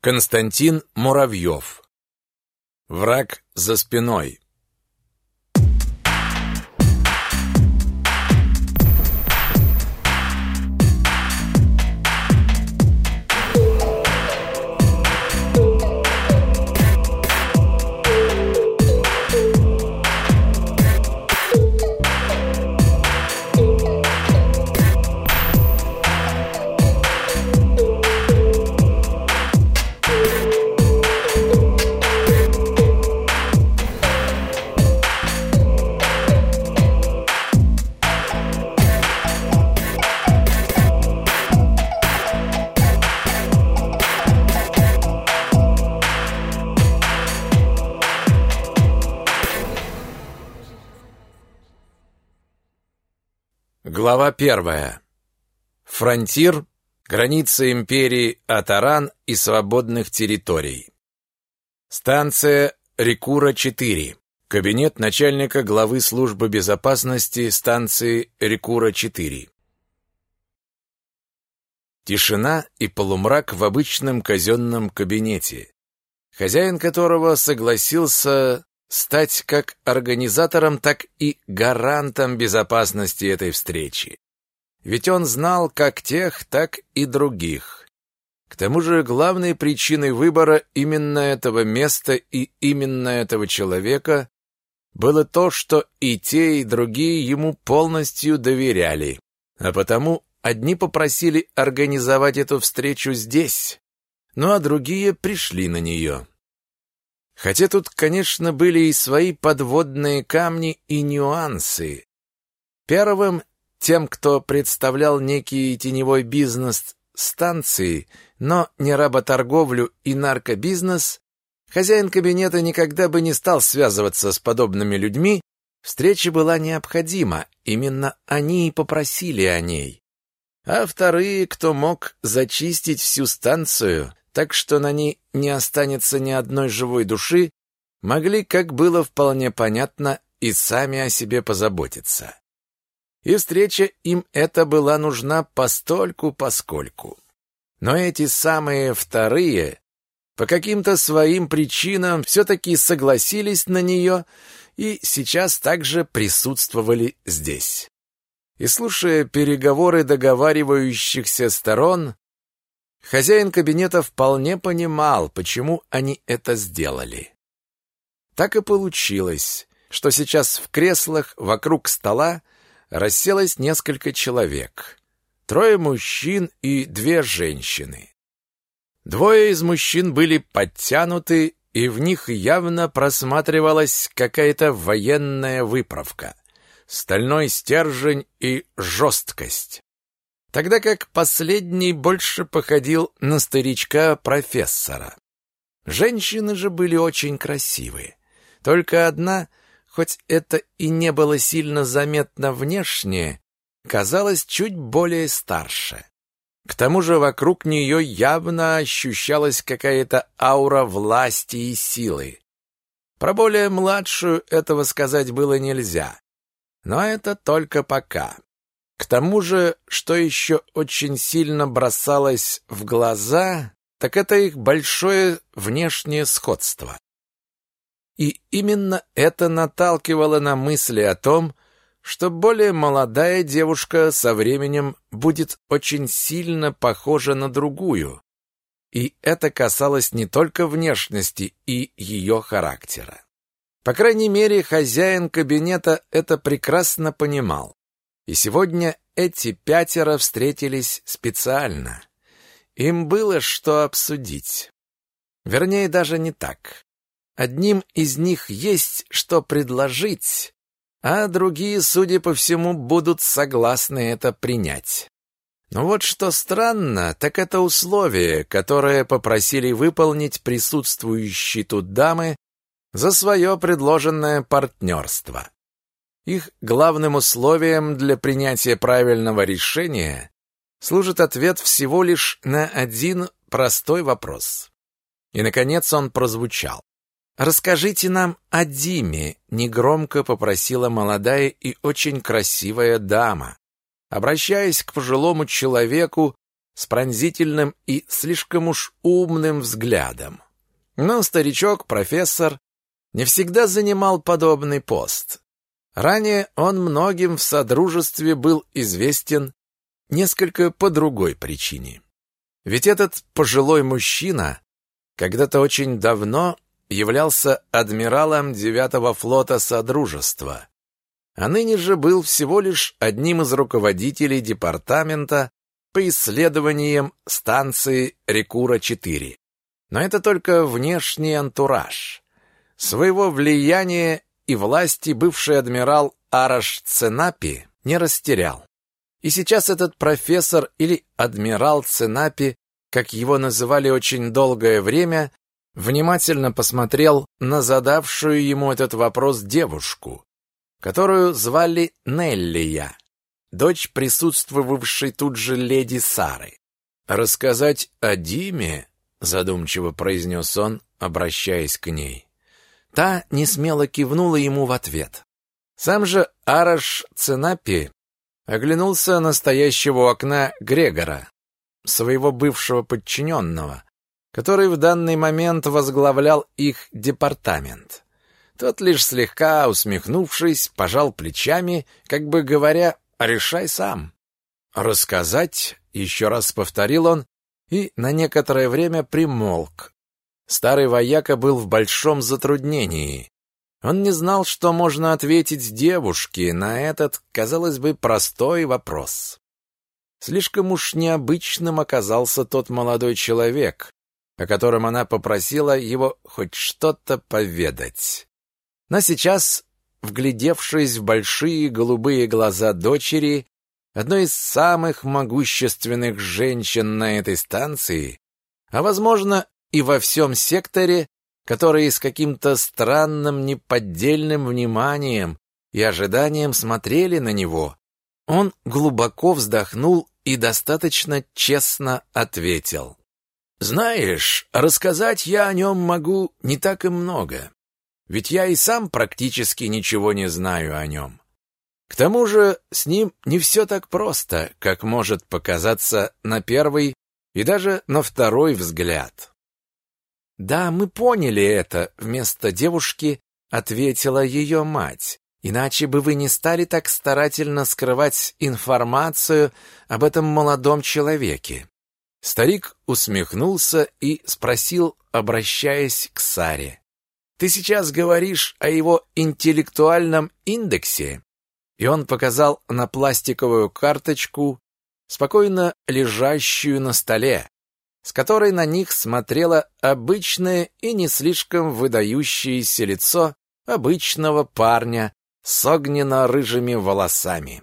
Константин Муравьев. Враг за спиной. Глава первая. Фронтир, граница империи Атаран и свободных территорий. Станция Рекура-4. Кабинет начальника главы службы безопасности станции Рекура-4. Тишина и полумрак в обычном казенном кабинете, хозяин которого согласился стать как организатором, так и гарантом безопасности этой встречи. Ведь он знал как тех, так и других. К тому же главной причиной выбора именно этого места и именно этого человека было то, что и те, и другие ему полностью доверяли. А потому одни попросили организовать эту встречу здесь, ну а другие пришли на нее. Хотя тут, конечно, были и свои подводные камни и нюансы. Первым, тем, кто представлял некий теневой бизнес станции, но не работорговлю и наркобизнес, хозяин кабинета никогда бы не стал связываться с подобными людьми, встреча была необходима, именно они и попросили о ней. А вторые, кто мог зачистить всю станцию, так что на ней не останется ни одной живой души, могли, как было вполне понятно, и сами о себе позаботиться. И встреча им эта была нужна постольку-поскольку. Но эти самые вторые по каким-то своим причинам все-таки согласились на нее и сейчас также присутствовали здесь. И слушая переговоры договаривающихся сторон, Хозяин кабинета вполне понимал, почему они это сделали. Так и получилось, что сейчас в креслах вокруг стола расселось несколько человек. Трое мужчин и две женщины. Двое из мужчин были подтянуты, и в них явно просматривалась какая-то военная выправка, стальной стержень и жесткость тогда как последний больше походил на старичка-профессора. Женщины же были очень красивые. Только одна, хоть это и не было сильно заметно внешне, казалась чуть более старше. К тому же вокруг нее явно ощущалась какая-то аура власти и силы. Про более младшую этого сказать было нельзя. Но это только пока. К тому же, что еще очень сильно бросалось в глаза, так это их большое внешнее сходство. И именно это наталкивало на мысли о том, что более молодая девушка со временем будет очень сильно похожа на другую. И это касалось не только внешности и ее характера. По крайней мере, хозяин кабинета это прекрасно понимал. И сегодня эти пятеро встретились специально. Им было что обсудить. Вернее, даже не так. Одним из них есть что предложить, а другие, судя по всему, будут согласны это принять. Но вот что странно, так это условие, которое попросили выполнить присутствующие тут дамы за свое предложенное партнерство. Их главным условием для принятия правильного решения служит ответ всего лишь на один простой вопрос. И, наконец, он прозвучал. «Расскажите нам о Диме», — негромко попросила молодая и очень красивая дама, обращаясь к пожилому человеку с пронзительным и слишком уж умным взглядом. Но старичок, профессор, не всегда занимал подобный пост. Ранее он многим в Содружестве был известен несколько по другой причине. Ведь этот пожилой мужчина когда-то очень давно являлся адмиралом девятого флота Содружества, а ныне же был всего лишь одним из руководителей департамента по исследованиям станции Рекура-4. Но это только внешний антураж. Своего влияния и власти бывший адмирал Араш Ценапи не растерял. И сейчас этот профессор или адмирал Ценапи, как его называли очень долгое время, внимательно посмотрел на задавшую ему этот вопрос девушку, которую звали Неллия, дочь присутствовавшей тут же леди Сары. «Рассказать о Диме?» — задумчиво произнес он, обращаясь к ней. Та несмело кивнула ему в ответ. Сам же Араш Ценапи оглянулся на стоящего у окна Грегора, своего бывшего подчиненного, который в данный момент возглавлял их департамент. Тот лишь слегка усмехнувшись, пожал плечами, как бы говоря, решай сам. Рассказать, еще раз повторил он, и на некоторое время примолк, Старый вояка был в большом затруднении. Он не знал, что можно ответить девушке на этот, казалось бы, простой вопрос. Слишком уж необычным оказался тот молодой человек, о котором она попросила его хоть что-то поведать. Но сейчас, вглядевшись в большие голубые глаза дочери, одной из самых могущественных женщин на этой станции, а, возможно, и во всем секторе, которые с каким-то странным неподдельным вниманием и ожиданием смотрели на него, он глубоко вздохнул и достаточно честно ответил. «Знаешь, рассказать я о нем могу не так и много, ведь я и сам практически ничего не знаю о нем. К тому же с ним не все так просто, как может показаться на первый и даже на второй взгляд. «Да, мы поняли это», — вместо девушки ответила ее мать. «Иначе бы вы не стали так старательно скрывать информацию об этом молодом человеке». Старик усмехнулся и спросил, обращаясь к Саре. «Ты сейчас говоришь о его интеллектуальном индексе?» И он показал на пластиковую карточку, спокойно лежащую на столе, с которой на них смотрело обычное и не слишком выдающееся лицо обычного парня с огненно-рыжими волосами.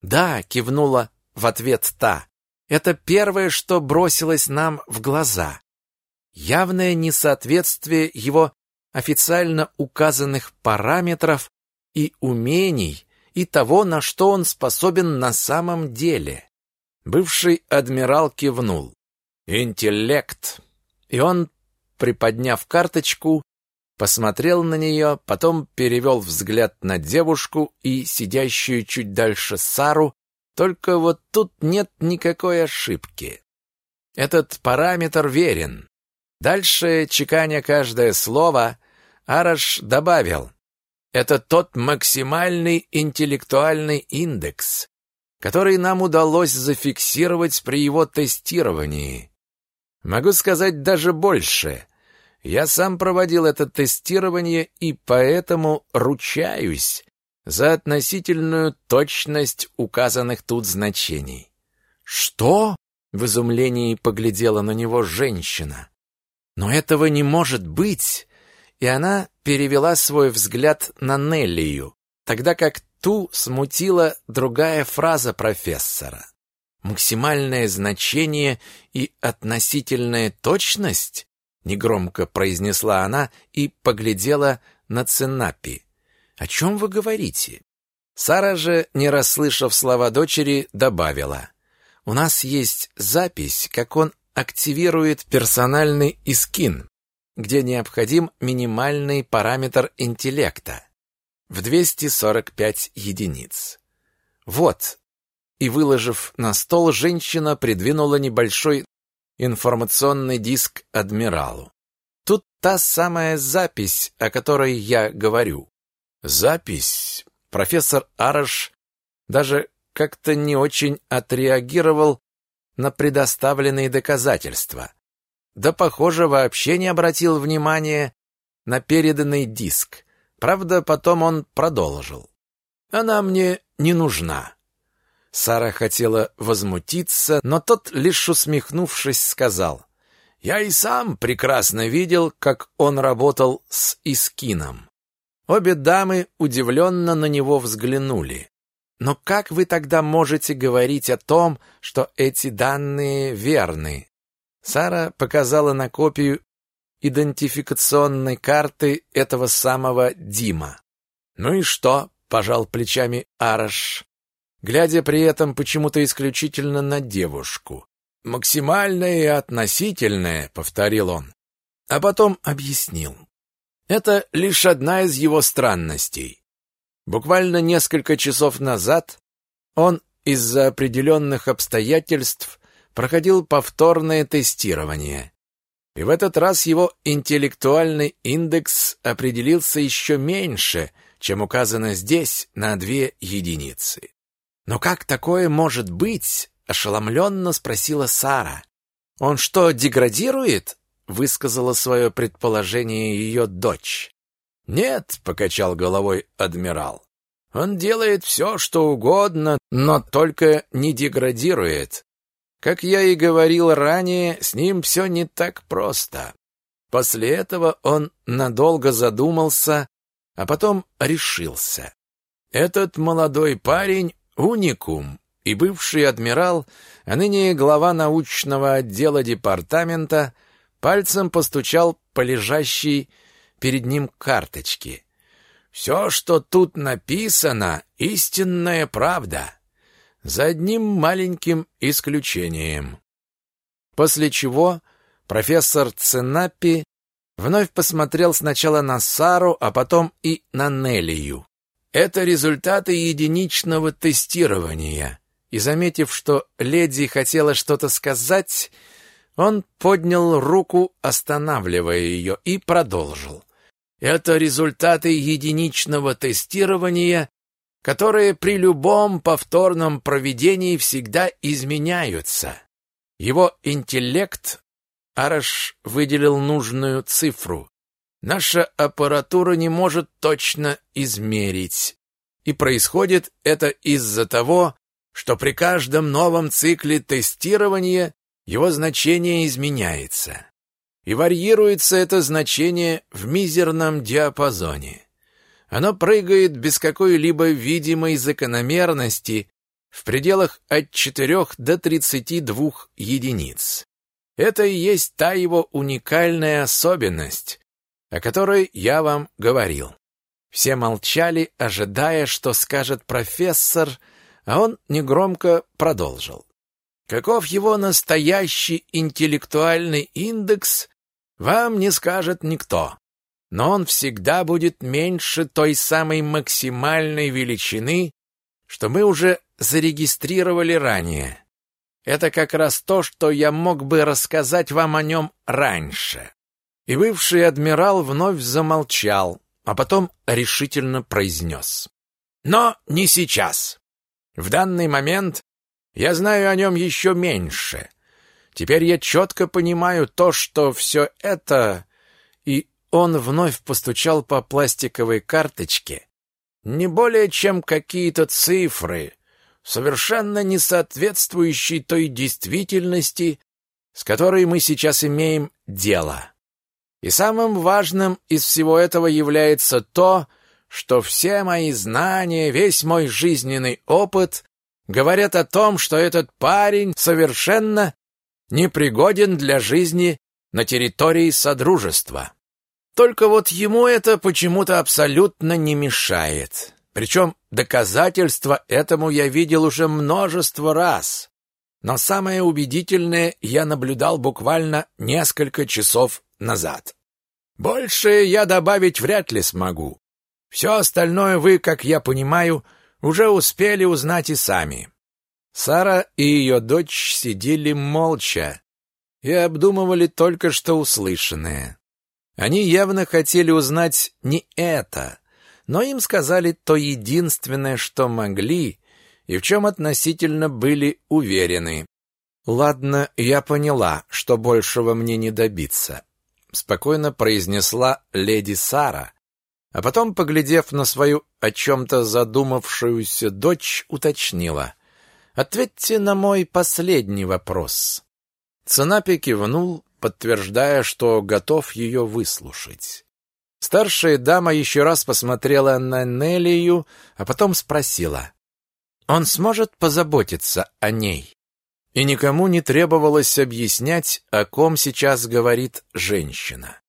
«Да», — кивнула в ответ та, — «это первое, что бросилось нам в глаза. Явное несоответствие его официально указанных параметров и умений и того, на что он способен на самом деле». Бывший адмирал кивнул. Интеллект. И он, приподняв карточку, посмотрел на нее, потом перевел взгляд на девушку и сидящую чуть дальше Сару, только вот тут нет никакой ошибки. Этот параметр верен. Дальше, чеканя каждое слово, Араш добавил, это тот максимальный интеллектуальный индекс, который нам удалось зафиксировать при его тестировании. Могу сказать даже больше. Я сам проводил это тестирование и поэтому ручаюсь за относительную точность указанных тут значений. Что? В изумлении поглядела на него женщина. Но этого не может быть. И она перевела свой взгляд на Неллию, тогда как ту смутила другая фраза профессора максимальное значение и относительная точность?» Негромко произнесла она и поглядела на Ценапи. «О чем вы говорите?» Сара же, не расслышав слова дочери, добавила. «У нас есть запись, как он активирует персональный искин, где необходим минимальный параметр интеллекта в 245 единиц. Вот, и выложив на стол, женщина придвинула небольшой информационный диск адмиралу. Тут та самая запись, о которой я говорю. Запись. Профессор Араш даже как-то не очень отреагировал на предоставленные доказательства. Да, похоже, вообще не обратил внимания на переданный диск. Правда, потом он продолжил. Она мне не нужна. Сара хотела возмутиться, но тот, лишь усмехнувшись, сказал, «Я и сам прекрасно видел, как он работал с Искином». Обе дамы удивленно на него взглянули. «Но как вы тогда можете говорить о том, что эти данные верны?» Сара показала на копию идентификационной карты этого самого Дима. «Ну и что?» — пожал плечами Араш глядя при этом почему-то исключительно на девушку. «Максимальное и относительное», — повторил он. А потом объяснил. Это лишь одна из его странностей. Буквально несколько часов назад он из-за определенных обстоятельств проходил повторное тестирование. И в этот раз его интеллектуальный индекс определился еще меньше, чем указано здесь, на две единицы. «Но как такое может быть?» — ошеломленно спросила Сара. «Он что, деградирует?» — высказала свое предположение ее дочь. «Нет», — покачал головой адмирал. «Он делает все, что угодно, но только не деградирует. Как я и говорил ранее, с ним все не так просто». После этого он надолго задумался, а потом решился. Этот молодой парень уникум и бывший адмирал, а ныне глава научного отдела департамента, пальцем постучал по лежащей перед ним карточке. «Все, что тут написано, истинная правда, за одним маленьким исключением». После чего профессор Ценапи вновь посмотрел сначала на Сару, а потом и на Неллию. Это результаты единичного тестирования. И заметив, что леди хотела что-то сказать, он поднял руку, останавливая ее, и продолжил. Это результаты единичного тестирования, которые при любом повторном проведении всегда изменяются. Его интеллект Араш выделил нужную цифру наша аппаратура не может точно измерить. И происходит это из-за того, что при каждом новом цикле тестирования его значение изменяется. И варьируется это значение в мизерном диапазоне. Оно прыгает без какой-либо видимой закономерности в пределах от 4 до 32 единиц. Это и есть та его уникальная особенность, о которой я вам говорил. Все молчали, ожидая, что скажет профессор, а он негромко продолжил. Каков его настоящий интеллектуальный индекс, вам не скажет никто. Но он всегда будет меньше той самой максимальной величины, что мы уже зарегистрировали ранее. Это как раз то, что я мог бы рассказать вам о нем раньше. И бывший адмирал вновь замолчал, а потом решительно произнес. Но не сейчас. В данный момент я знаю о нем еще меньше. Теперь я четко понимаю то, что все это... И он вновь постучал по пластиковой карточке. Не более чем какие-то цифры, совершенно не соответствующие той действительности, с которой мы сейчас имеем дело. И самым важным из всего этого является то, что все мои знания, весь мой жизненный опыт говорят о том, что этот парень совершенно непригоден для жизни на территории Содружества. Только вот ему это почему-то абсолютно не мешает. Причем доказательства этому я видел уже множество раз. Но самое убедительное я наблюдал буквально несколько часов назад. Больше я добавить вряд ли смогу. Все остальное вы, как я понимаю, уже успели узнать и сами. Сара и ее дочь сидели молча и обдумывали только что услышанное. Они явно хотели узнать не это, но им сказали то единственное, что могли, и в чем относительно были уверены. «Ладно, я поняла, что большего мне не добиться», — спокойно произнесла леди Сара, а потом, поглядев на свою о чем-то задумавшуюся дочь, уточнила. «Ответьте на мой последний вопрос». Ценапи кивнул, подтверждая, что готов ее выслушать. Старшая дама еще раз посмотрела на Неллию, а потом спросила. «Он сможет позаботиться о ней?» и никому не требовалось объяснять, о ком сейчас говорит женщина.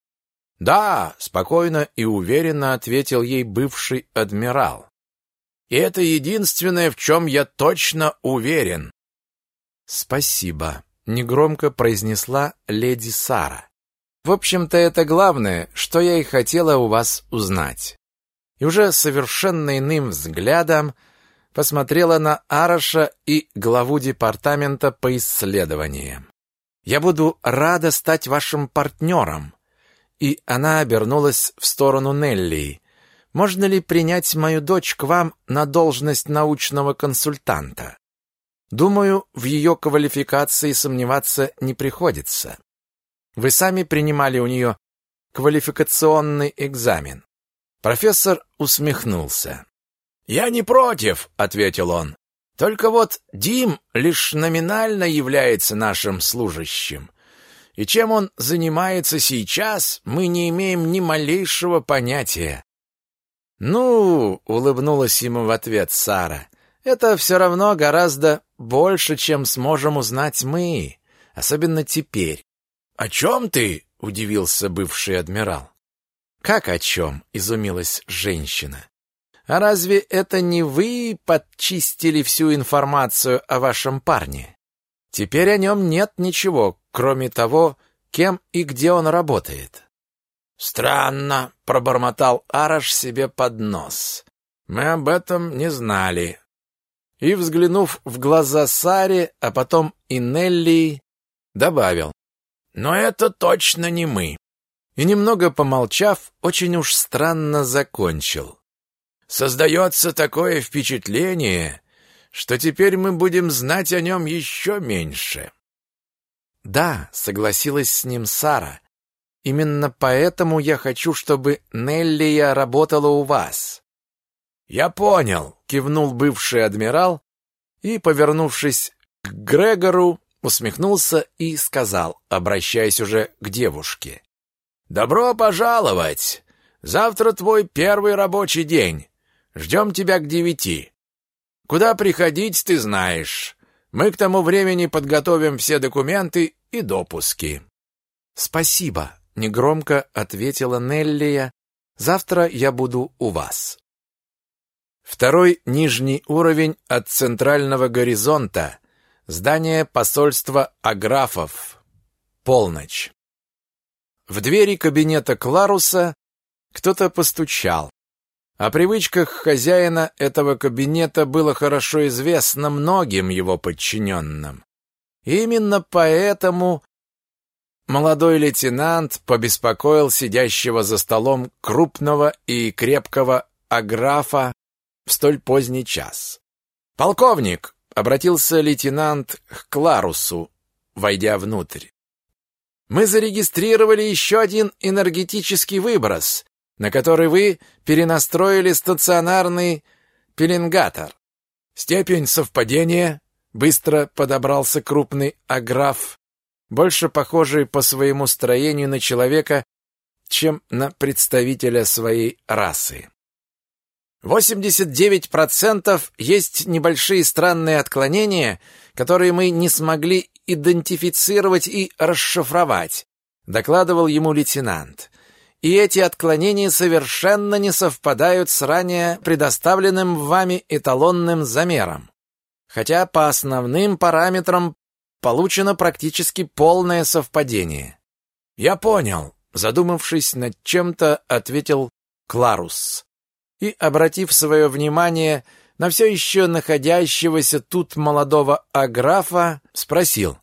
«Да», — спокойно и уверенно ответил ей бывший адмирал. «И это единственное, в чем я точно уверен». «Спасибо», — негромко произнесла леди Сара. «В общем-то, это главное, что я и хотела у вас узнать». И уже совершенно иным взглядом посмотрела на Араша и главу департамента по исследованиям. «Я буду рада стать вашим партнером». И она обернулась в сторону Нелли. «Можно ли принять мою дочь к вам на должность научного консультанта?» Думаю, в ее квалификации сомневаться не приходится. Вы сами принимали у нее квалификационный экзамен. Профессор усмехнулся. «Я не против», — ответил он. «Только вот Дим лишь номинально является нашим служащим. И чем он занимается сейчас, мы не имеем ни малейшего понятия». «Ну», — улыбнулась ему в ответ Сара, — «это все равно гораздо больше, чем сможем узнать мы, особенно теперь». «О чем ты?» — удивился бывший адмирал. «Как о чем?» — изумилась женщина. А разве это не вы подчистили всю информацию о вашем парне? Теперь о нем нет ничего, кроме того, кем и где он работает. Странно, пробормотал Араш себе под нос. Мы об этом не знали. И, взглянув в глаза Саре, а потом и Нелли, добавил. Но это точно не мы. И немного помолчав, очень уж странно закончил. Создается такое впечатление, что теперь мы будем знать о нем еще меньше. Да, согласилась с ним Сара. Именно поэтому я хочу, чтобы Неллия работала у вас. Я понял, кивнул бывший адмирал и, повернувшись к Грегору, усмехнулся и сказал, обращаясь уже к девушке: "Добро пожаловать. Завтра твой первый рабочий день. Ждем тебя к девяти. Куда приходить, ты знаешь. Мы к тому времени подготовим все документы и допуски. Спасибо, негромко ответила Неллия. Завтра я буду у вас. Второй нижний уровень от центрального горизонта. Здание посольства Аграфов. Полночь. В двери кабинета Кларуса кто-то постучал. О привычках хозяина этого кабинета было хорошо известно многим его подчиненным. именно поэтому молодой лейтенант побеспокоил сидящего за столом крупного и крепкого аграфа в столь поздний час. «Полковник!» — обратился лейтенант к Кларусу, войдя внутрь. «Мы зарегистрировали еще один энергетический выброс, на который вы перенастроили стационарный пеленгатор. Степень совпадения быстро подобрался крупный аграф, больше похожий по своему строению на человека, чем на представителя своей расы. 89% есть небольшие странные отклонения, которые мы не смогли идентифицировать и расшифровать, докладывал ему лейтенант и эти отклонения совершенно не совпадают с ранее предоставленным вами эталонным замером. Хотя по основным параметрам получено практически полное совпадение. Я понял, задумавшись над чем-то, ответил Кларус. И, обратив свое внимание на все еще находящегося тут молодого аграфа, спросил,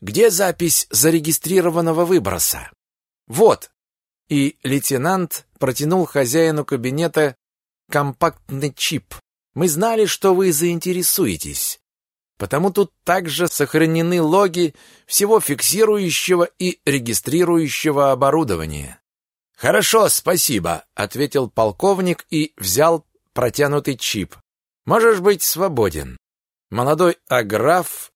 где запись зарегистрированного выброса? Вот. И лейтенант протянул хозяину кабинета компактный чип. Мы знали, что вы заинтересуетесь. Потому тут также сохранены логи всего фиксирующего и регистрирующего оборудования. Хорошо, спасибо, ответил полковник и взял протянутый чип. Можешь быть свободен. Молодой аграф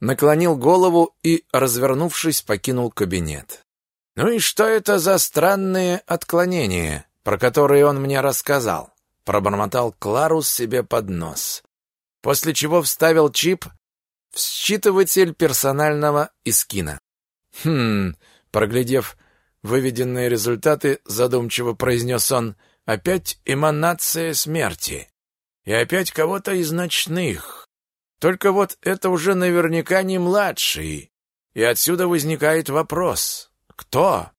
наклонил голову и, развернувшись, покинул кабинет. Ну и что это за странные отклонения, про которые он мне рассказал? пробормотал Кларус себе под нос. После чего вставил чип в считыватель персонального искина. Хм, проглядев выведенные результаты, задумчиво произнес он: "Опять эманация смерти. И опять кого-то из ночных. Только вот это уже наверняка не младший. И отсюда возникает вопрос: кто?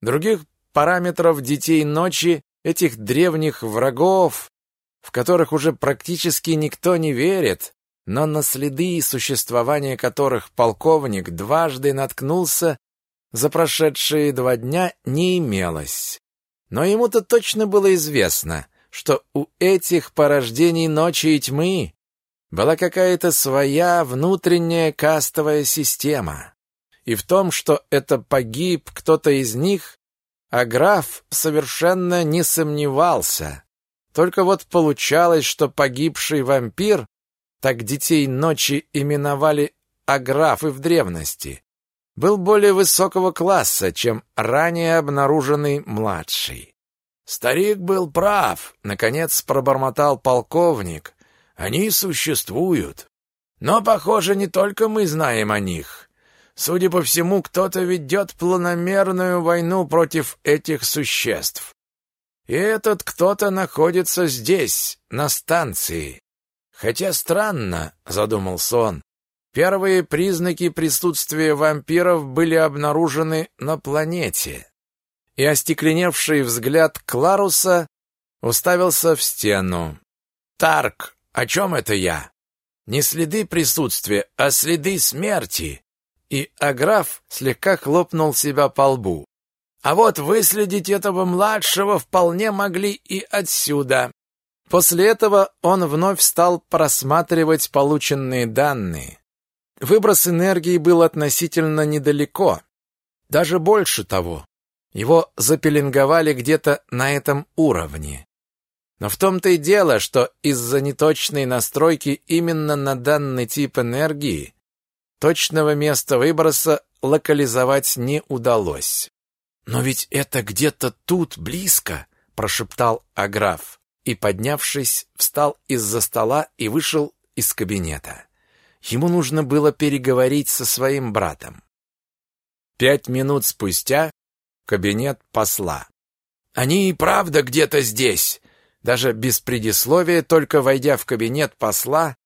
Других параметров детей ночи, этих древних врагов, в которых уже практически никто не верит, но на следы существования которых полковник дважды наткнулся за прошедшие два дня не имелось. Но ему-то точно было известно, что у этих порождений ночи и тьмы была какая-то своя внутренняя кастовая система. И в том, что это погиб кто-то из них, а граф совершенно не сомневался. Только вот получалось, что погибший вампир, так детей ночи именовали аграфы в древности, был более высокого класса, чем ранее обнаруженный младший. Старик был прав, наконец пробормотал полковник, они существуют. Но, похоже, не только мы знаем о них. Судя по всему, кто-то ведет планомерную войну против этих существ. И этот кто-то находится здесь, на станции. Хотя странно, задумался он. Первые признаки присутствия вампиров были обнаружены на планете. И остекленевший взгляд Кларуса уставился в стену. Тарк о чем это я? Не следы присутствия, а следы смерти. И Аграф слегка хлопнул себя по лбу. А вот выследить этого младшего вполне могли и отсюда. После этого он вновь стал просматривать полученные данные. Выброс энергии был относительно недалеко. Даже больше того. Его запеленговали где-то на этом уровне. Но в том-то и дело, что из-за неточной настройки именно на данный тип энергии точного места выброса локализовать не удалось. «Но ведь это где-то тут, близко!» – прошептал Аграф и, поднявшись, встал из-за стола и вышел из кабинета. Ему нужно было переговорить со своим братом. Пять минут спустя кабинет посла. «Они и правда где-то здесь!» Даже без предисловия, только войдя в кабинет посла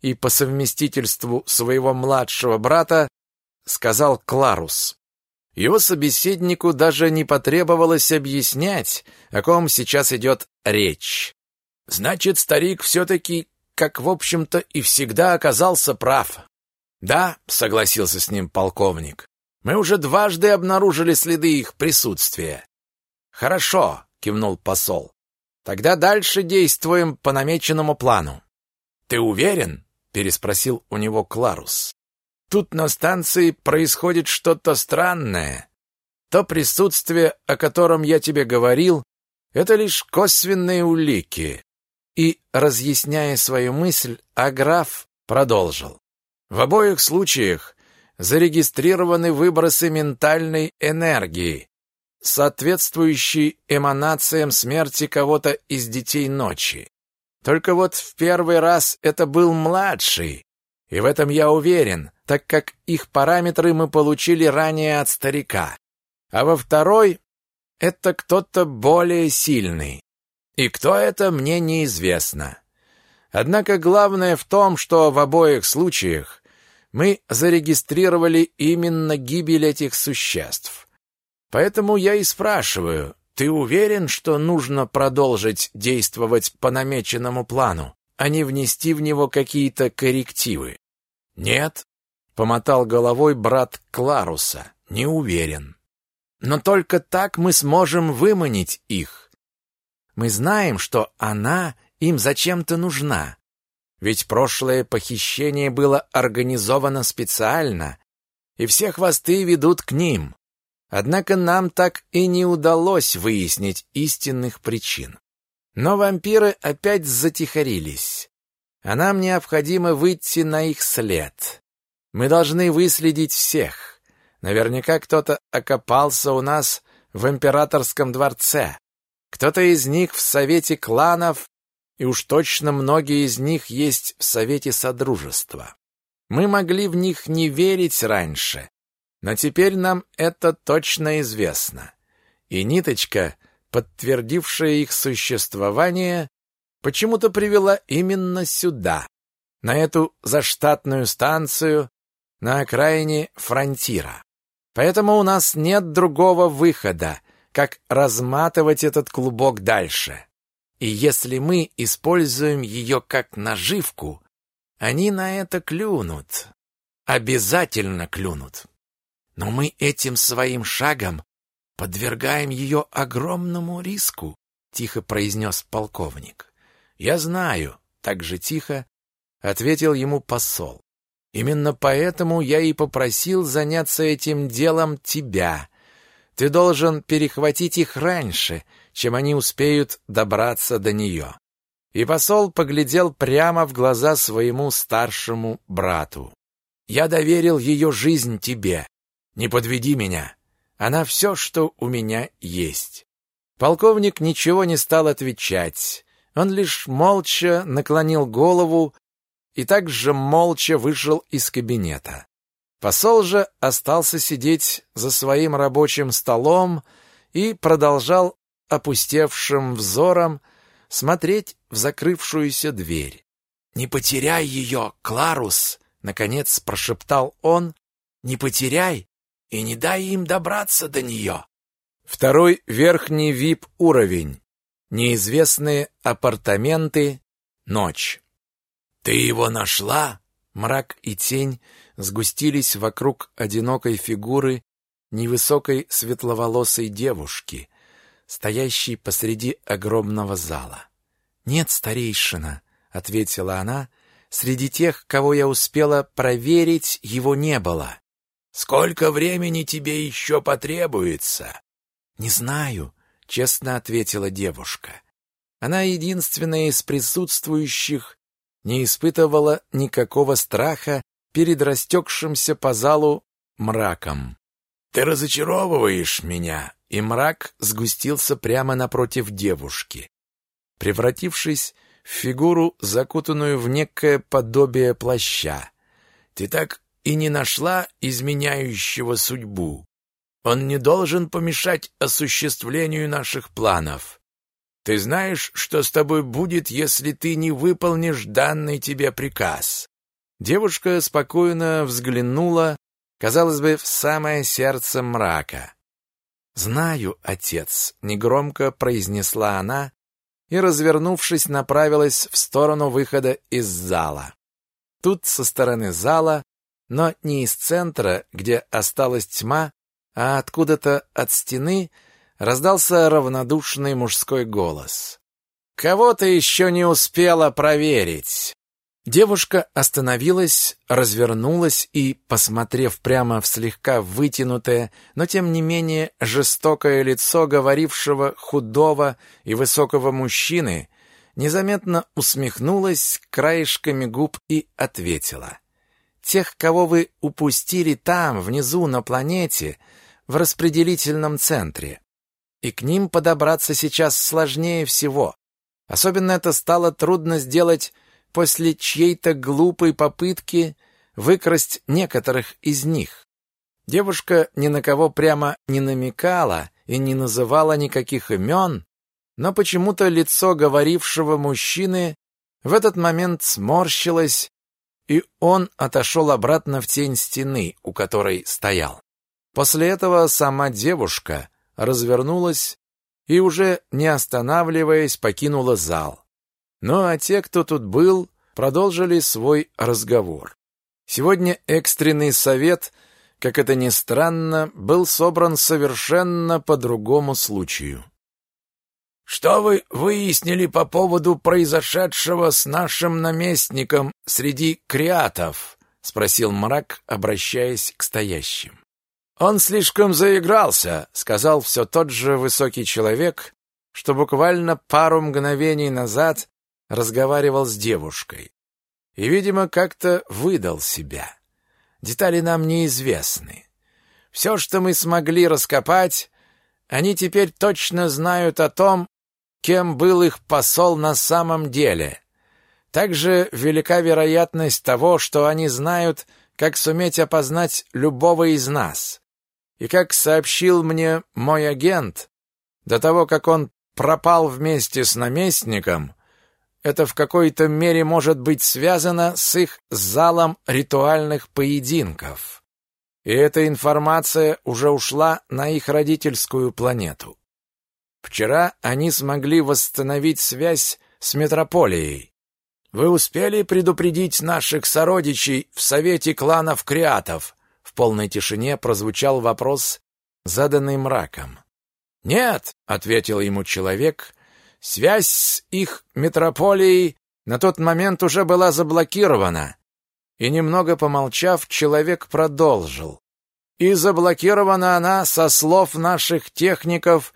и по совместительству своего младшего брата, сказал Кларус. Его собеседнику даже не потребовалось объяснять, о ком сейчас идет речь. Значит, старик все-таки, как в общем-то и всегда, оказался прав. Да, согласился с ним полковник. Мы уже дважды обнаружили следы их присутствия. Хорошо, кивнул посол. Тогда дальше действуем по намеченному плану. Ты уверен? Переспросил у него Кларус. Тут на станции происходит что-то странное. То присутствие, о котором я тебе говорил, это лишь косвенные улики. И, разъясняя свою мысль, Аграф продолжил. В обоих случаях зарегистрированы выбросы ментальной энергии, соответствующий эманациям смерти кого-то из детей ночи. Только вот в первый раз это был младший, и в этом я уверен, так как их параметры мы получили ранее от старика. А во второй это кто-то более сильный. И кто это, мне неизвестно. Однако главное в том, что в обоих случаях мы зарегистрировали именно гибель этих существ. Поэтому я и спрашиваю, ты уверен, что нужно продолжить действовать по намеченному плану, а не внести в него какие-то коррективы? Нет, помотал головой брат Кларуса. Не уверен. Но только так мы сможем выманить их. Мы знаем, что она им зачем-то нужна. Ведь прошлое похищение было организовано специально, и все хвосты ведут к ним. Однако нам так и не удалось выяснить истинных причин. Но вампиры опять затихарились, а нам необходимо выйти на их след. Мы должны выследить всех. Наверняка кто-то окопался у нас в императорском дворце. Кто-то из них в совете кланов, и уж точно многие из них есть в совете содружества. Мы могли в них не верить раньше, но теперь нам это точно известно. И ниточка, подтвердившая их существование, почему-то привела именно сюда, на эту заштатную станцию на окраине фронтира. Поэтому у нас нет другого выхода, как разматывать этот клубок дальше. И если мы используем ее как наживку, они на это клюнут. Обязательно клюнут. Но мы этим своим шагом подвергаем ее огромному риску, тихо произнес полковник. Я знаю, так же тихо ответил ему посол. Именно поэтому я и попросил заняться этим делом тебя. Ты должен перехватить их раньше, чем они успеют добраться до нее. И посол поглядел прямо в глаза своему старшему брату. Я доверил ее жизнь тебе. Не подведи меня. Она все, что у меня есть. Полковник ничего не стал отвечать. Он лишь молча наклонил голову и также молча вышел из кабинета. Посол же остался сидеть за своим рабочим столом и продолжал опустевшим взором смотреть в закрывшуюся дверь. «Не потеряй ее, Кларус!» — наконец прошептал он. «Не потеряй и не дай им добраться до нее!» Второй верхний вип-уровень. Неизвестные апартаменты. Ночь. «Ты его нашла?» Мрак и тень сгустились вокруг одинокой фигуры невысокой светловолосой девушки, стоящей посреди огромного зала. «Нет, старейшина», — ответила она, — «среди тех, кого я успела проверить, его не было». «Сколько времени тебе еще потребуется?» «Не знаю», — честно ответила девушка. Она единственная из присутствующих не испытывала никакого страха перед растекшимся по залу мраком. «Ты разочаровываешь меня!» И мрак сгустился прямо напротив девушки, превратившись в фигуру, закутанную в некое подобие плаща. «Ты так и не нашла изменяющего судьбу. Он не должен помешать осуществлению наших планов. Ты знаешь, что с тобой будет, если ты не выполнишь данный тебе приказ?» Девушка спокойно взглянула, казалось бы, в самое сердце мрака. «Знаю, отец», — негромко произнесла она и, развернувшись, направилась в сторону выхода из зала. Тут со стороны зала, но не из центра, где осталась тьма, а откуда-то от стены — раздался равнодушный мужской голос. «Кого ты еще не успела проверить?» Девушка остановилась, развернулась и, посмотрев прямо в слегка вытянутое, но тем не менее жестокое лицо говорившего худого и высокого мужчины, незаметно усмехнулась краешками губ и ответила. «Тех, кого вы упустили там, внизу, на планете, в распределительном центре и к ним подобраться сейчас сложнее всего. Особенно это стало трудно сделать после чьей-то глупой попытки выкрасть некоторых из них. Девушка ни на кого прямо не намекала и не называла никаких имен, но почему-то лицо говорившего мужчины в этот момент сморщилось, и он отошел обратно в тень стены, у которой стоял. После этого сама девушка развернулась и, уже не останавливаясь, покинула зал. Ну а те, кто тут был, продолжили свой разговор. Сегодня экстренный совет, как это ни странно, был собран совершенно по другому случаю. «Что вы выяснили по поводу произошедшего с нашим наместником среди креатов?» — спросил мрак, обращаясь к стоящим. «Он слишком заигрался», — сказал все тот же высокий человек, что буквально пару мгновений назад разговаривал с девушкой. И, видимо, как-то выдал себя. Детали нам неизвестны. Все, что мы смогли раскопать, они теперь точно знают о том, кем был их посол на самом деле. Также велика вероятность того, что они знают, как суметь опознать любого из нас. И как сообщил мне мой агент, до того, как он пропал вместе с наместником, это в какой-то мере может быть связано с их залом ритуальных поединков. И эта информация уже ушла на их родительскую планету. Вчера они смогли восстановить связь с метрополией. Вы успели предупредить наших сородичей в совете кланов Креатов? В полной тишине прозвучал вопрос, заданный мраком. Нет, ответил ему человек. Связь с их метрополией на тот момент уже была заблокирована. И немного помолчав, человек продолжил. И заблокирована она со слов наших техников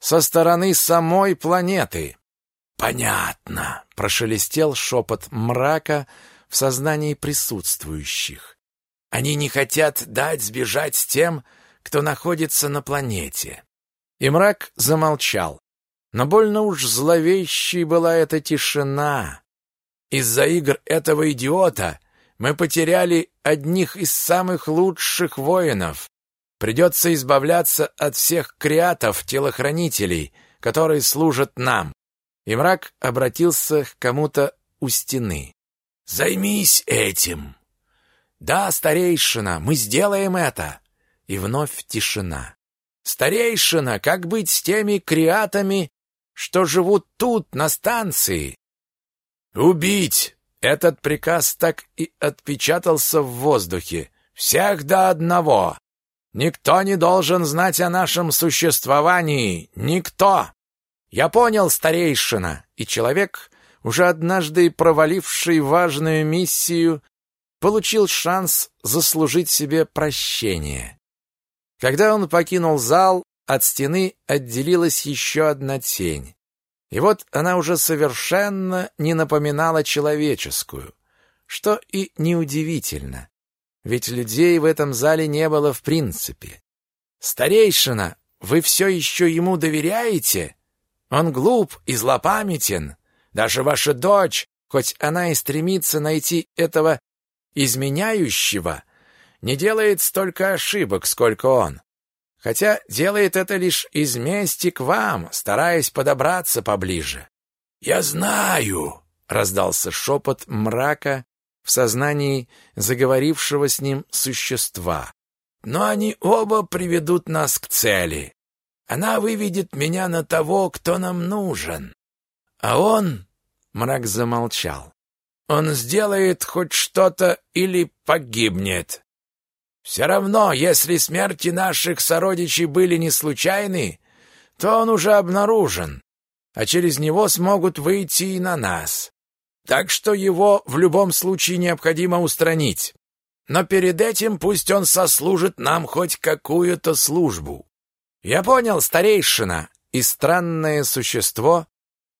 со стороны самой планеты. Понятно, прошелестел шепот мрака в сознании присутствующих. Они не хотят дать сбежать тем, кто находится на планете. И мрак замолчал. Но больно уж зловещей была эта тишина. Из-за игр этого идиота мы потеряли одних из самых лучших воинов. Придется избавляться от всех креатов-телохранителей, которые служат нам. И мрак обратился к кому-то у стены. «Займись этим!» «Да, старейшина, мы сделаем это!» И вновь тишина. «Старейшина, как быть с теми креатами, что живут тут, на станции?» «Убить!» Этот приказ так и отпечатался в воздухе. «Всех до одного!» Никто не должен знать о нашем существовании. Никто. Я понял, старейшина. И человек, уже однажды проваливший важную миссию, получил шанс заслужить себе прощение. Когда он покинул зал, от стены отделилась еще одна тень. И вот она уже совершенно не напоминала человеческую, что и неудивительно. Ведь людей в этом зале не было в принципе. «Старейшина, вы все еще ему доверяете? Он глуп и злопамятен. Даже ваша дочь, хоть она и стремится найти этого изменяющего, не делает столько ошибок, сколько он. Хотя делает это лишь из мести к вам, стараясь подобраться поближе. «Я знаю!» — раздался шепот мрака в сознании заговорившего с ним существа. Но они оба приведут нас к цели. Она выведет меня на того, кто нам нужен. А он... Мрак замолчал. Он сделает хоть что-то или погибнет. Все равно, если смерти наших сородичей были не случайны, то он уже обнаружен, а через него смогут выйти и на нас. Так что его в любом случае необходимо устранить. Но перед этим пусть он сослужит нам хоть какую-то службу. Я понял, старейшина, и странное существо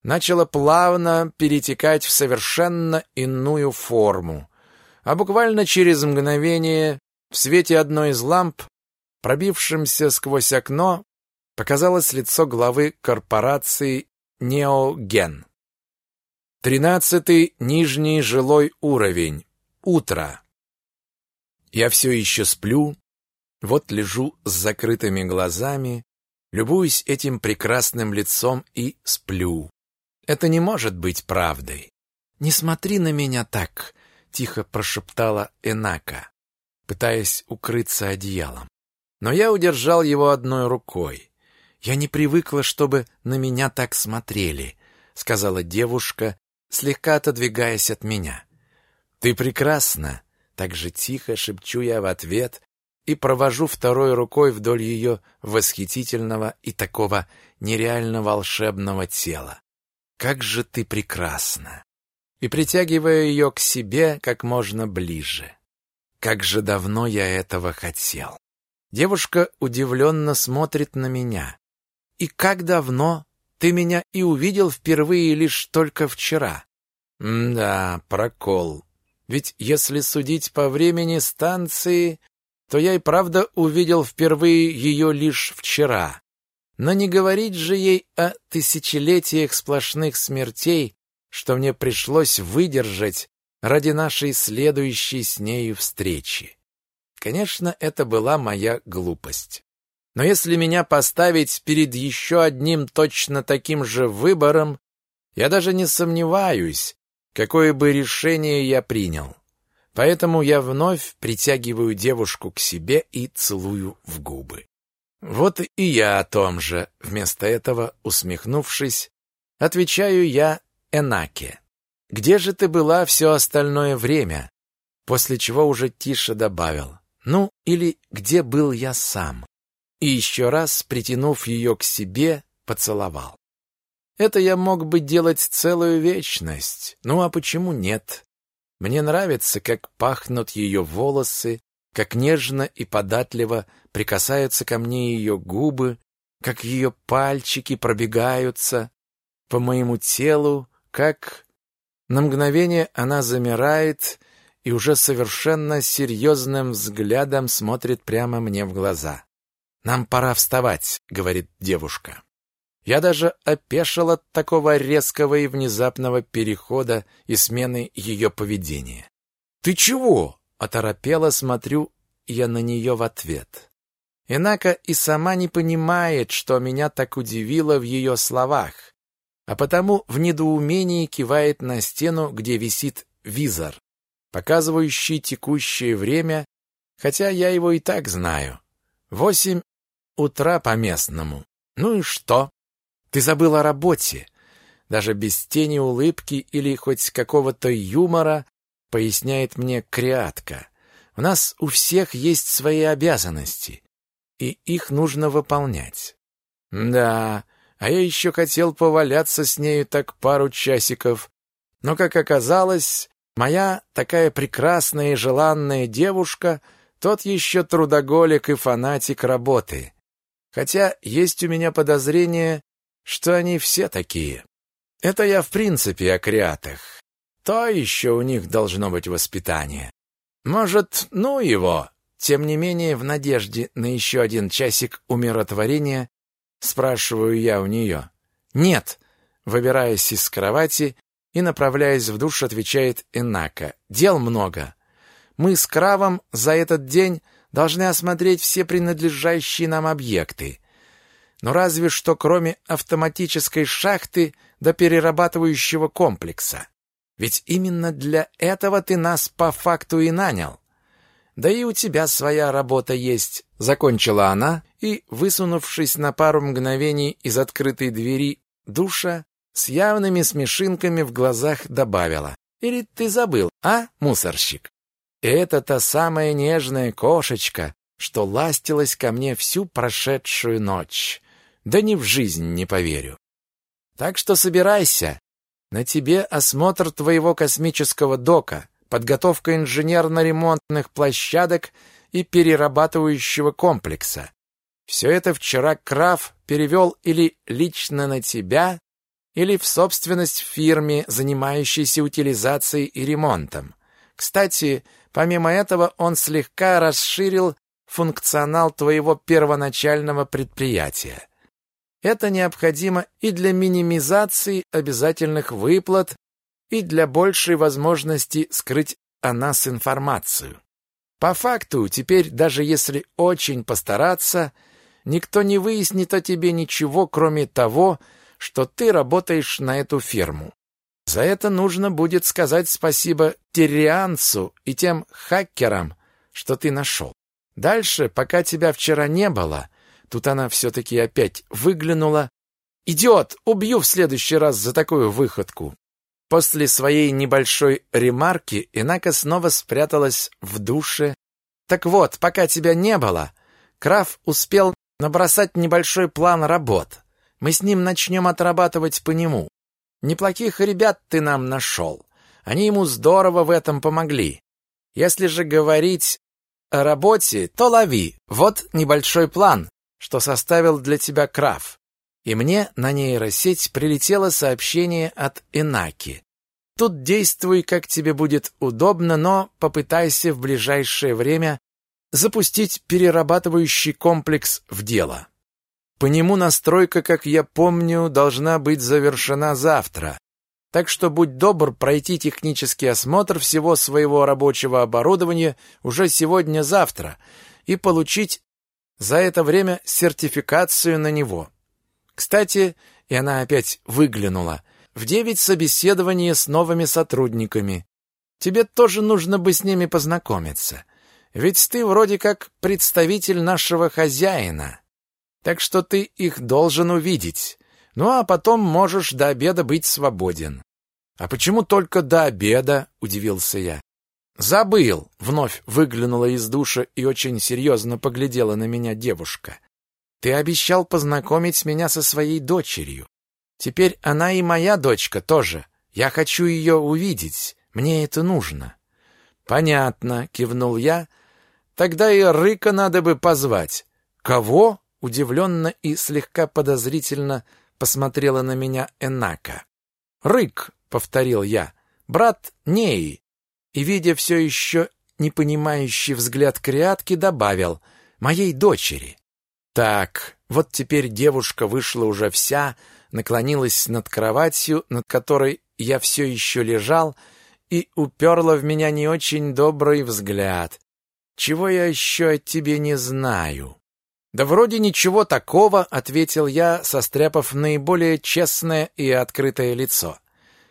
начало плавно перетекать в совершенно иную форму. А буквально через мгновение в свете одной из ламп, пробившимся сквозь окно, показалось лицо главы корпорации Неоген. Тринадцатый нижний жилой уровень. Утро. Я все еще сплю, вот лежу с закрытыми глазами, любуюсь этим прекрасным лицом и сплю. Это не может быть правдой. Не смотри на меня так, тихо прошептала Энака, пытаясь укрыться одеялом. Но я удержал его одной рукой. Я не привыкла, чтобы на меня так смотрели, сказала девушка, слегка отодвигаясь от меня. «Ты прекрасна!» Так же тихо шепчу я в ответ и провожу второй рукой вдоль ее восхитительного и такого нереально волшебного тела. «Как же ты прекрасна!» И притягиваю ее к себе как можно ближе. Как же давно я этого хотел. Девушка удивленно смотрит на меня. «И как давно? Ты меня и увидел впервые лишь только вчера». «Да, прокол. Ведь если судить по времени станции, то я и правда увидел впервые ее лишь вчера. Но не говорить же ей о тысячелетиях сплошных смертей, что мне пришлось выдержать ради нашей следующей с нею встречи. Конечно, это была моя глупость. Но если меня поставить перед еще одним точно таким же выбором, я даже не сомневаюсь, какое бы решение я принял. Поэтому я вновь притягиваю девушку к себе и целую в губы. Вот и я о том же, вместо этого, усмехнувшись, отвечаю я Энаке. «Где же ты была все остальное время?» После чего уже тише добавил. «Ну, или где был я сам?» И еще раз, притянув ее к себе, поцеловал. Это я мог бы делать целую вечность. Ну а почему нет? Мне нравится, как пахнут ее волосы, как нежно и податливо прикасаются ко мне ее губы, как ее пальчики пробегаются по моему телу, как... На мгновение она замирает и уже совершенно серьезным взглядом смотрит прямо мне в глаза. «Нам пора вставать», — говорит девушка. Я даже опешил от такого резкого и внезапного перехода и смены ее поведения. «Ты чего?» — оторопело смотрю я на нее в ответ. Инака и сама не понимает, что меня так удивило в ее словах, а потому в недоумении кивает на стену, где висит визор, показывающий текущее время, хотя я его и так знаю. Восемь утра по местному. Ну и что? Ты забыл о работе. Даже без тени улыбки или хоть какого-то юмора поясняет мне креатка. У нас у всех есть свои обязанности, и их нужно выполнять. Да, а я еще хотел поваляться с нею так пару часиков, но, как оказалось, моя такая прекрасная и желанная девушка тот еще трудоголик и фанатик работы. Хотя есть у меня подозрение, что они все такие. Это я в принципе о креатах. То еще у них должно быть воспитание. Может, ну его? Тем не менее, в надежде на еще один часик умиротворения, спрашиваю я у нее. Нет, выбираясь из кровати и направляясь в душ, отвечает Инака. Дел много. Мы с Кравом за этот день должны осмотреть все принадлежащие нам объекты. Но разве что кроме автоматической шахты до перерабатывающего комплекса. Ведь именно для этого ты нас по факту и нанял. Да и у тебя своя работа есть, закончила она и, высунувшись на пару мгновений из открытой двери душа, с явными смешинками в глазах добавила: "Или ты забыл, а, мусорщик? Это та самая нежная кошечка, что ластилась ко мне всю прошедшую ночь. Да ни в жизнь не поверю. Так что собирайся. На тебе осмотр твоего космического дока, подготовка инженерно-ремонтных площадок и перерабатывающего комплекса. Все это вчера Краф перевел или лично на тебя, или в собственность фирме, занимающейся утилизацией и ремонтом. Кстати, помимо этого он слегка расширил функционал твоего первоначального предприятия. Это необходимо и для минимизации обязательных выплат, и для большей возможности скрыть о нас информацию. По факту, теперь даже если очень постараться, никто не выяснит о тебе ничего, кроме того, что ты работаешь на эту фирму. За это нужно будет сказать спасибо Террианцу и тем хакерам, что ты нашел. Дальше, пока тебя вчера не было, Тут она все-таки опять выглянула. «Идиот! Убью в следующий раз за такую выходку!» После своей небольшой ремарки Инака снова спряталась в душе. Так вот, пока тебя не было, Краф успел набросать небольшой план работ. Мы с ним начнем отрабатывать по нему. Неплохих ребят ты нам нашел. Они ему здорово в этом помогли. Если же говорить о работе, то лови. Вот небольшой план, что составил для тебя Краф. И мне на нейросеть прилетело сообщение от Инаки. Тут действуй, как тебе будет удобно, но попытайся в ближайшее время запустить перерабатывающий комплекс в дело. По нему настройка, как я помню, должна быть завершена завтра. Так что будь добр пройти технический осмотр всего своего рабочего оборудования уже сегодня-завтра и получить за это время сертификацию на него. Кстати, и она опять выглянула, в девять собеседование с новыми сотрудниками. Тебе тоже нужно бы с ними познакомиться. Ведь ты вроде как представитель нашего хозяина. Так что ты их должен увидеть. Ну а потом можешь до обеда быть свободен. А почему только до обеда? удивился я. Забыл, вновь выглянула из душа и очень серьезно поглядела на меня девушка. Ты обещал познакомить меня со своей дочерью. Теперь она и моя дочка тоже. Я хочу ее увидеть. Мне это нужно. Понятно, кивнул я. Тогда и Рыка надо бы позвать. Кого? Удивленно и слегка подозрительно посмотрела на меня Энака. «Рык», — повторил я, — «брат Неи». И, видя все еще непонимающий взгляд Криатки, добавил «моей дочери». Так, вот теперь девушка вышла уже вся, наклонилась над кроватью, над которой я все еще лежал, и уперла в меня не очень добрый взгляд. «Чего я еще от тебе не знаю?» «Да вроде ничего такого», — ответил я, состряпав наиболее честное и открытое лицо.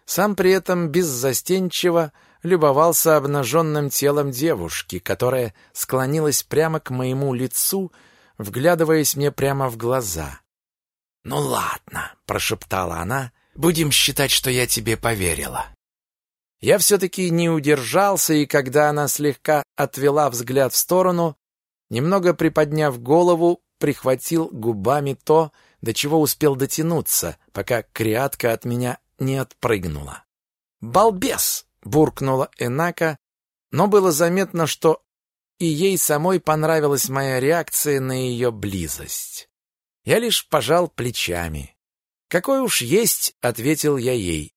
Сам при этом беззастенчиво любовался обнаженным телом девушки, которая склонилась прямо к моему лицу, вглядываясь мне прямо в глаза. «Ну ладно», — прошептала она, — «будем считать, что я тебе поверила». Я все-таки не удержался, и когда она слегка отвела взгляд в сторону, Немного приподняв голову, прихватил губами то, до чего успел дотянуться, пока крятка от меня не отпрыгнула. «Балбес!» — буркнула Энака, но было заметно, что и ей самой понравилась моя реакция на ее близость. Я лишь пожал плечами. «Какой уж есть», — ответил я ей.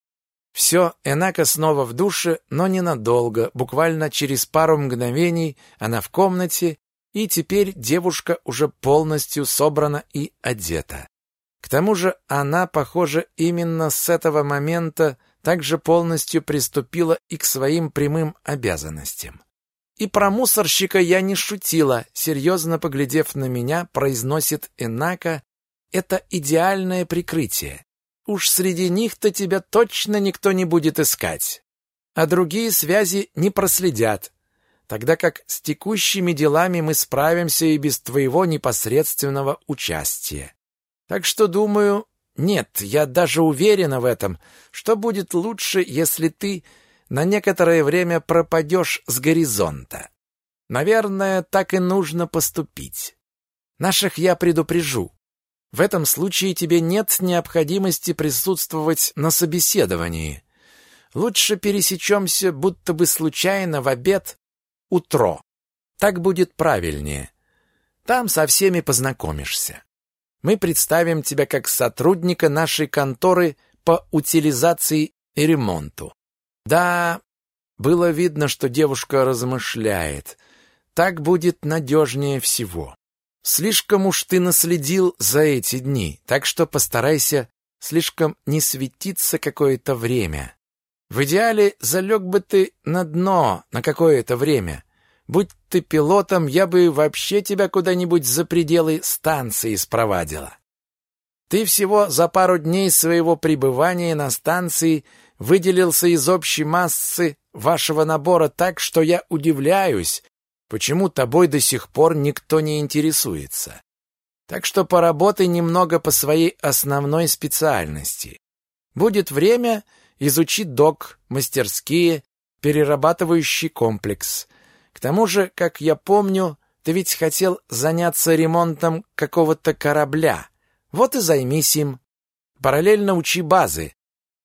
Все, Энака снова в душе, но ненадолго, буквально через пару мгновений она в комнате, и теперь девушка уже полностью собрана и одета. К тому же она, похоже, именно с этого момента также полностью приступила и к своим прямым обязанностям. И про мусорщика я не шутила, серьезно поглядев на меня, произносит Энака, это идеальное прикрытие. Уж среди них-то тебя точно никто не будет искать. А другие связи не проследят, тогда как с текущими делами мы справимся и без твоего непосредственного участия. Так что, думаю, нет, я даже уверена в этом, что будет лучше, если ты на некоторое время пропадешь с горизонта. Наверное, так и нужно поступить. Наших я предупрежу. В этом случае тебе нет необходимости присутствовать на собеседовании. Лучше пересечемся будто бы случайно в обед утро. Так будет правильнее. Там со всеми познакомишься. Мы представим тебя как сотрудника нашей конторы по утилизации и ремонту. Да, было видно, что девушка размышляет. Так будет надежнее всего. Слишком уж ты наследил за эти дни, так что постарайся слишком не светиться какое-то время. В идеале залег бы ты на дно на какое-то время. Будь ты пилотом, я бы вообще тебя куда-нибудь за пределы станции спровадила. Ты всего за пару дней своего пребывания на станции выделился из общей массы вашего набора так, что я удивляюсь, почему тобой до сих пор никто не интересуется. Так что поработай немного по своей основной специальности. Будет время, изучи док, мастерские, перерабатывающий комплекс. К тому же, как я помню, ты ведь хотел заняться ремонтом какого-то корабля. Вот и займись им. Параллельно учи базы.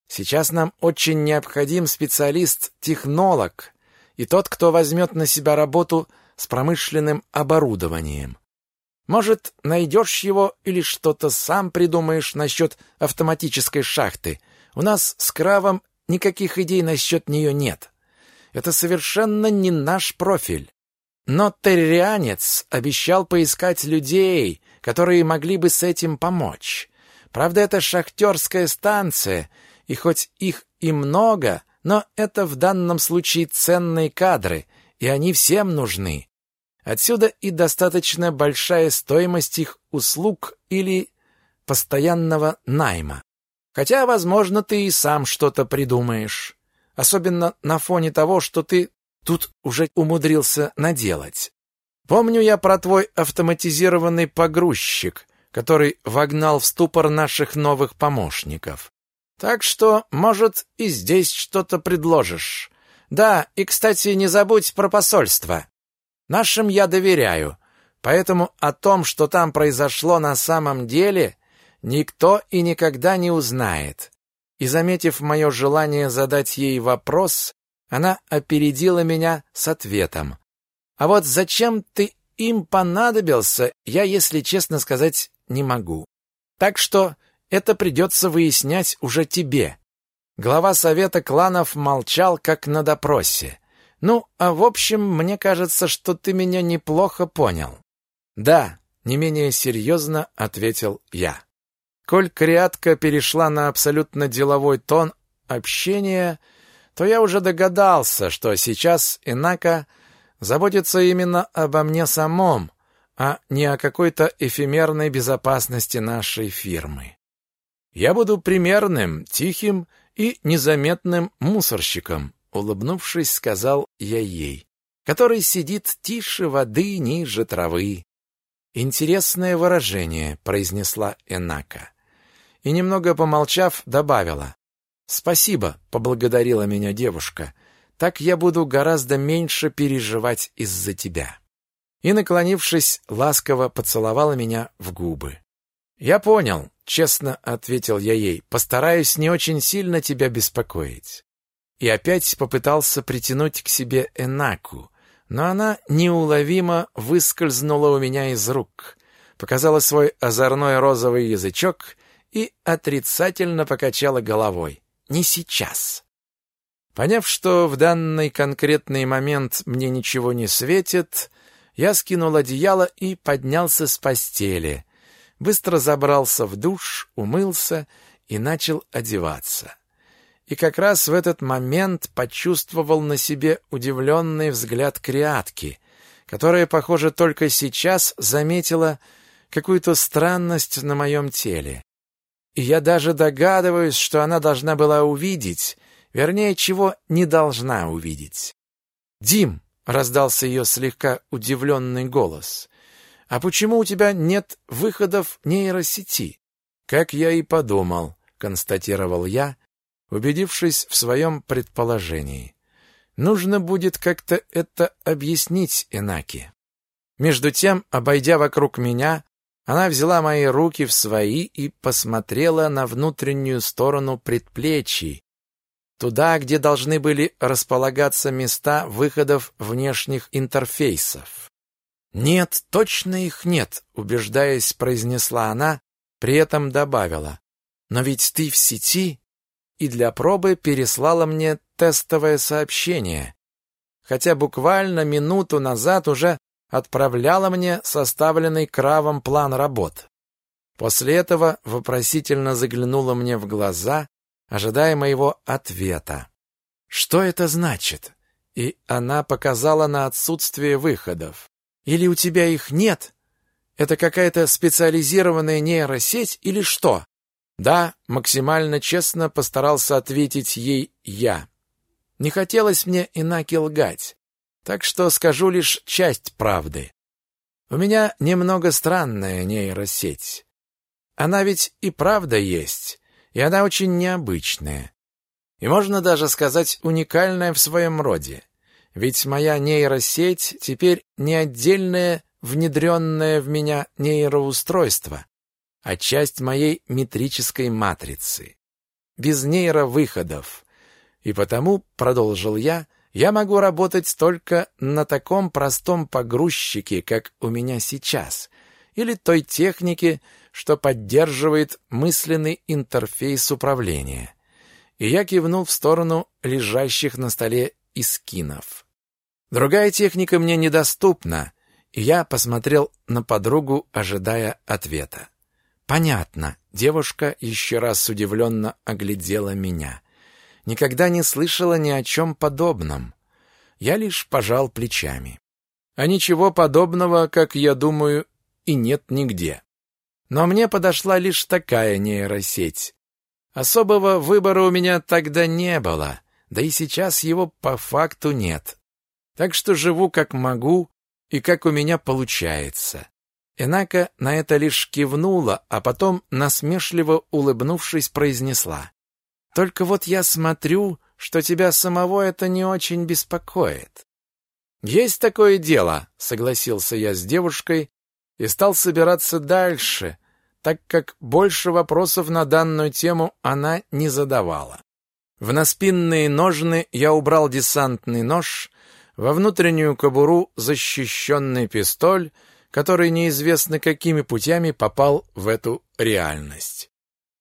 Сейчас нам очень необходим специалист-технолог и тот, кто возьмет на себя работу с промышленным оборудованием. Может, найдешь его или что-то сам придумаешь насчет автоматической шахты. У нас с Кравом никаких идей насчет нее нет. Это совершенно не наш профиль. Но террианец обещал поискать людей, которые могли бы с этим помочь. Правда, это шахтерская станция, и хоть их и много, но это в данном случае ценные кадры, и они всем нужны. Отсюда и достаточно большая стоимость их услуг или постоянного найма. Хотя, возможно, ты и сам что-то придумаешь. Особенно на фоне того, что ты тут уже умудрился наделать. Помню я про твой автоматизированный погрузчик, который вогнал в ступор наших новых помощников. Так что, может, и здесь что-то предложишь. Да, и, кстати, не забудь про посольство. Нашим я доверяю, поэтому о том, что там произошло на самом деле, никто и никогда не узнает. И, заметив мое желание задать ей вопрос, она опередила меня с ответом. А вот зачем ты им понадобился, я, если честно сказать, не могу. Так что это придется выяснять уже тебе. Глава совета кланов молчал, как на допросе. Ну, а в общем, мне кажется, что ты меня неплохо понял. Да, не менее серьезно ответил я. Коль Криатка перешла на абсолютно деловой тон общения, то я уже догадался, что сейчас Инака заботится именно обо мне самом, а не о какой-то эфемерной безопасности нашей фирмы. Я буду примерным, тихим и незаметным мусорщиком, улыбнувшись, сказал я ей, который сидит тише воды, ниже травы. Интересное выражение, произнесла Энака. И немного помолчав, добавила: "Спасибо", поблагодарила меня девушка. "Так я буду гораздо меньше переживать из-за тебя". И наклонившись, ласково поцеловала меня в губы. Я понял, честно ответил я ей. Постараюсь не очень сильно тебя беспокоить. И опять попытался притянуть к себе Энаку, но она неуловимо выскользнула у меня из рук, показала свой озорной розовый язычок и отрицательно покачала головой. Не сейчас. Поняв, что в данный конкретный момент мне ничего не светит, я скинул одеяло и поднялся с постели, быстро забрался в душ, умылся и начал одеваться. И как раз в этот момент почувствовал на себе удивленный взгляд Криатки, которая, похоже, только сейчас заметила какую-то странность на моем теле. Я даже догадываюсь, что она должна была увидеть, вернее, чего не должна увидеть. «Дим!» — раздался ее слегка удивленный голос. А почему у тебя нет выходов нейросети? Как я и подумал, констатировал я, убедившись в своем предположении. Нужно будет как-то это объяснить Энаки. Между тем, обойдя вокруг меня, она взяла мои руки в свои и посмотрела на внутреннюю сторону предплечий, туда, где должны были располагаться места выходов внешних интерфейсов. «Нет, точно их нет», — убеждаясь, произнесла она, при этом добавила. «Но ведь ты в сети?» И для пробы переслала мне тестовое сообщение, хотя буквально минуту назад уже отправляла мне составленный Кравом план работ. После этого вопросительно заглянула мне в глаза, ожидая моего ответа. «Что это значит?» И она показала на отсутствие выходов. Или у тебя их нет? Это какая-то специализированная нейросеть или что? Да, максимально честно постарался ответить ей я. Не хотелось мне инаки лгать, так что скажу лишь часть правды. У меня немного странная нейросеть. Она ведь и правда есть, и она очень необычная. И можно даже сказать, уникальная в своем роде. Ведь моя нейросеть теперь не отдельное внедренное в меня нейроустройство, а часть моей метрической матрицы. Без нейровыходов. И потому, продолжил я, я могу работать только на таком простом погрузчике, как у меня сейчас, или той технике, что поддерживает мысленный интерфейс управления. И я кивнул в сторону лежащих на столе искинов. Другая техника мне недоступна, и я посмотрел на подругу, ожидая ответа. Понятно. Девушка еще раз удивленно оглядела меня. Никогда не слышала ни о чем подобном. Я лишь пожал плечами. А ничего подобного, как я думаю, и нет нигде. Но мне подошла лишь такая нейросеть. Особого выбора у меня тогда не было, да и сейчас его по факту нет. Так что живу как могу и как у меня получается. Инака на это лишь кивнула, а потом, насмешливо улыбнувшись, произнесла. «Только вот я смотрю, что тебя самого это не очень беспокоит». «Есть такое дело», — согласился я с девушкой и стал собираться дальше, так как больше вопросов на данную тему она не задавала. В наспинные ножны я убрал десантный нож, во внутреннюю кобуру защищенный пистоль, который неизвестно какими путями попал в эту реальность.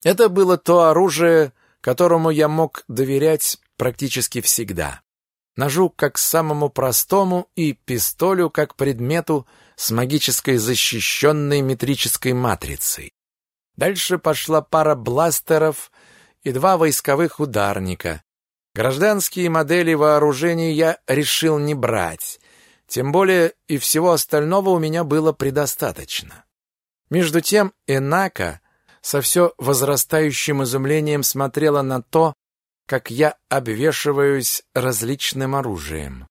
Это было то оружие, которому я мог доверять практически всегда. Ножу как самому простому и пистолю как предмету с магической защищенной метрической матрицей. Дальше пошла пара бластеров и два войсковых ударника, Гражданские модели вооружений я решил не брать, тем более и всего остального у меня было предостаточно. Между тем Энака со все возрастающим изумлением смотрела на то, как я обвешиваюсь различным оружием.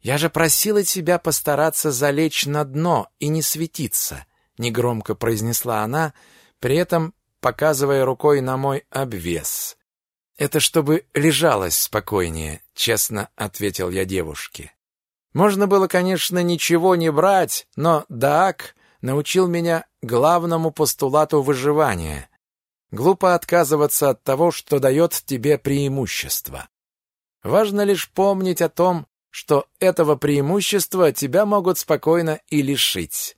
«Я же просила тебя постараться залечь на дно и не светиться», — негромко произнесла она, при этом показывая рукой на мой обвес. «Это чтобы лежалось спокойнее», — честно ответил я девушке. Можно было, конечно, ничего не брать, но Даак научил меня главному постулату выживания. Глупо отказываться от того, что дает тебе преимущество. Важно лишь помнить о том, что этого преимущества тебя могут спокойно и лишить.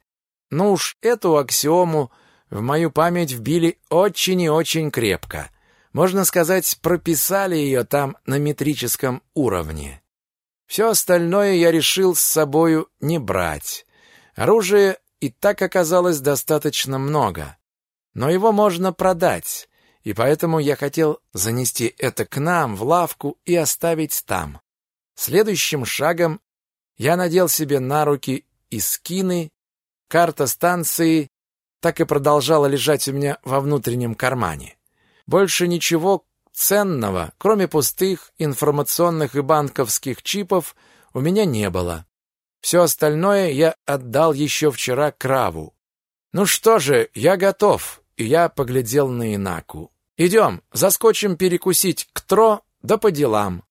Ну уж эту аксиому в мою память вбили очень и очень крепко — можно сказать, прописали ее там на метрическом уровне. Все остальное я решил с собою не брать. Оружия и так оказалось достаточно много. Но его можно продать, и поэтому я хотел занести это к нам в лавку и оставить там. Следующим шагом я надел себе на руки и скины, карта станции так и продолжала лежать у меня во внутреннем кармане. Больше ничего ценного, кроме пустых информационных и банковских чипов, у меня не было. Все остальное я отдал еще вчера Краву. Ну что же, я готов, и я поглядел на Инаку. Идем, заскочим перекусить к Тро, да по делам.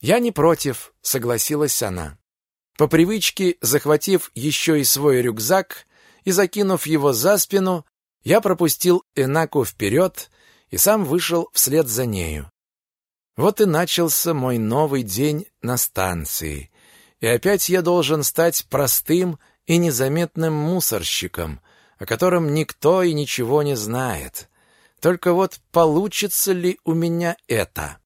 Я не против, согласилась она. По привычке, захватив еще и свой рюкзак и закинув его за спину, я пропустил Энаку вперед и сам вышел вслед за нею. Вот и начался мой новый день на станции. И опять я должен стать простым и незаметным мусорщиком, о котором никто и ничего не знает. Только вот получится ли у меня это?